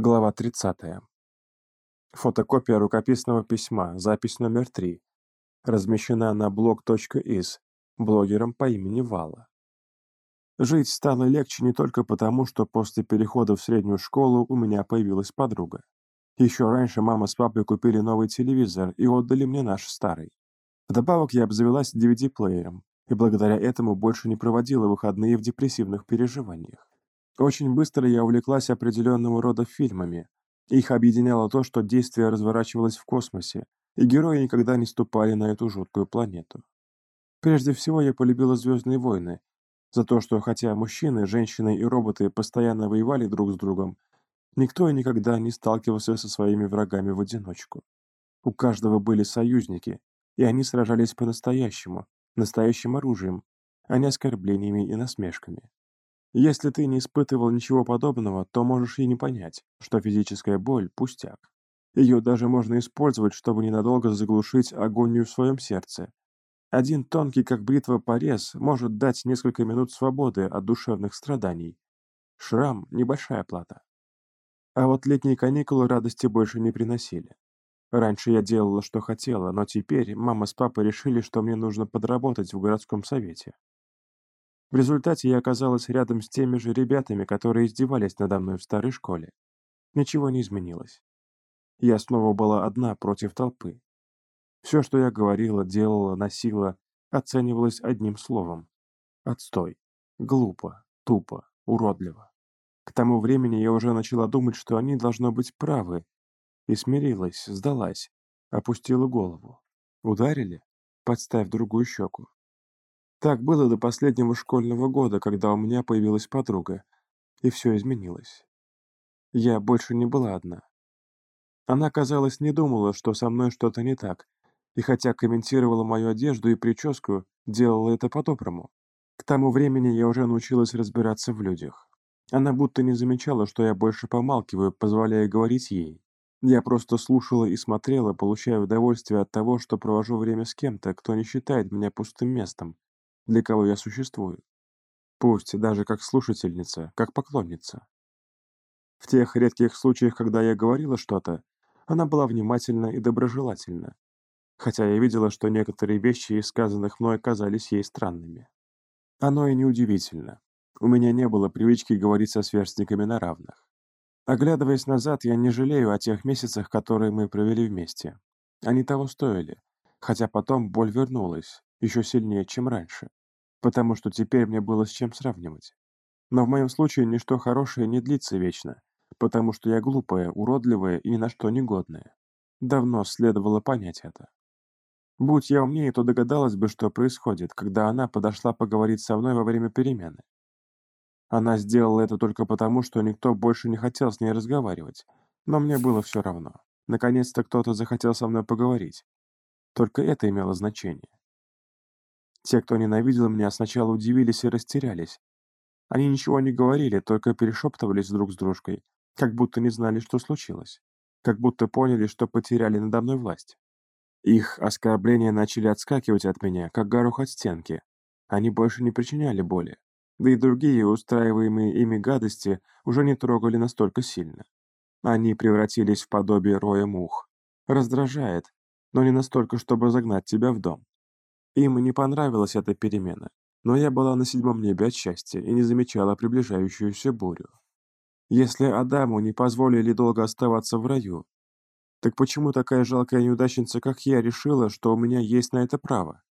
Глава 30. Фотокопия рукописного письма, запись номер 3, размещена на blog.is блогером по имени Вала. Жить стало легче не только потому, что после перехода в среднюю школу у меня появилась подруга. Еще раньше мама с папой купили новый телевизор и отдали мне наш старый. Вдобавок я обзавелась DVD-плеером, и благодаря этому больше не проводила выходные в депрессивных переживаниях. Очень быстро я увлеклась определенного рода фильмами. Их объединяло то, что действие разворачивалось в космосе, и герои никогда не ступали на эту жуткую планету. Прежде всего я полюбила «Звездные войны», за то, что хотя мужчины, женщины и роботы постоянно воевали друг с другом, никто и никогда не сталкивался со своими врагами в одиночку. У каждого были союзники, и они сражались по-настоящему, настоящим оружием, а не оскорблениями и насмешками. Если ты не испытывал ничего подобного, то можешь и не понять, что физическая боль – пустяк. Ее даже можно использовать, чтобы ненадолго заглушить агонию в своем сердце. Один тонкий, как бритва, порез может дать несколько минут свободы от душевных страданий. Шрам – небольшая плата. А вот летние каникулы радости больше не приносили. Раньше я делала, что хотела, но теперь мама с папой решили, что мне нужно подработать в городском совете. В результате я оказалась рядом с теми же ребятами, которые издевались надо мной в старой школе. Ничего не изменилось. Я снова была одна против толпы. Все, что я говорила, делала, носила, оценивалось одним словом. Отстой. Глупо, тупо, уродливо. К тому времени я уже начала думать, что они должно быть правы, и смирилась, сдалась, опустила голову. Ударили? Подставь другую щеку. Так было до последнего школьного года, когда у меня появилась подруга, и все изменилось. Я больше не была одна. Она, казалось, не думала, что со мной что-то не так, и хотя комментировала мою одежду и прическу, делала это по-доброму. К тому времени я уже научилась разбираться в людях. Она будто не замечала, что я больше помалкиваю, позволяя говорить ей. Я просто слушала и смотрела, получая удовольствие от того, что провожу время с кем-то, кто не считает меня пустым местом, для кого я существую. Пусть даже как слушательница, как поклонница. В тех редких случаях, когда я говорила что-то, она была внимательна и доброжелательна, хотя я видела, что некоторые вещи сказанных мной казались ей странными. Оно и неудивительно. У меня не было привычки говорить со сверстниками на равных. Оглядываясь назад, я не жалею о тех месяцах, которые мы провели вместе. Они того стоили, хотя потом боль вернулась, еще сильнее, чем раньше потому что теперь мне было с чем сравнивать. Но в моем случае ничто хорошее не длится вечно, потому что я глупая, уродливая и ни на что негодная. Давно следовало понять это. Будь я умнее, то догадалась бы, что происходит, когда она подошла поговорить со мной во время перемены. Она сделала это только потому, что никто больше не хотел с ней разговаривать, но мне было все равно. Наконец-то кто-то захотел со мной поговорить. Только это имело значение. Те, кто ненавидел меня, сначала удивились и растерялись. Они ничего не говорили, только перешептывались друг с дружкой, как будто не знали, что случилось, как будто поняли, что потеряли надо мной власть. Их оскорбления начали отскакивать от меня, как горох от стенки. Они больше не причиняли боли. Да и другие, устраиваемые ими гадости, уже не трогали настолько сильно. Они превратились в подобие роя мух. Раздражает, но не настолько, чтобы загнать тебя в дом. Им не понравилась эта перемена, но я была на седьмом небе от счастья и не замечала приближающуюся бурю. Если Адаму не позволили долго оставаться в раю, так почему такая жалкая неудачница, как я, решила, что у меня есть на это право?